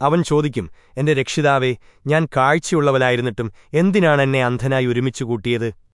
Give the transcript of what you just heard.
അവൻ ചോദിക്കും എന്റെ രക്ഷിതാവേ ഞാൻ കാഴ്ചയുള്ളവലായിരുന്നിട്ടും എന്തിനാണ് എന്നെ അന്ധനായി ഒരുമിച്ചു കൂട്ടിയത്?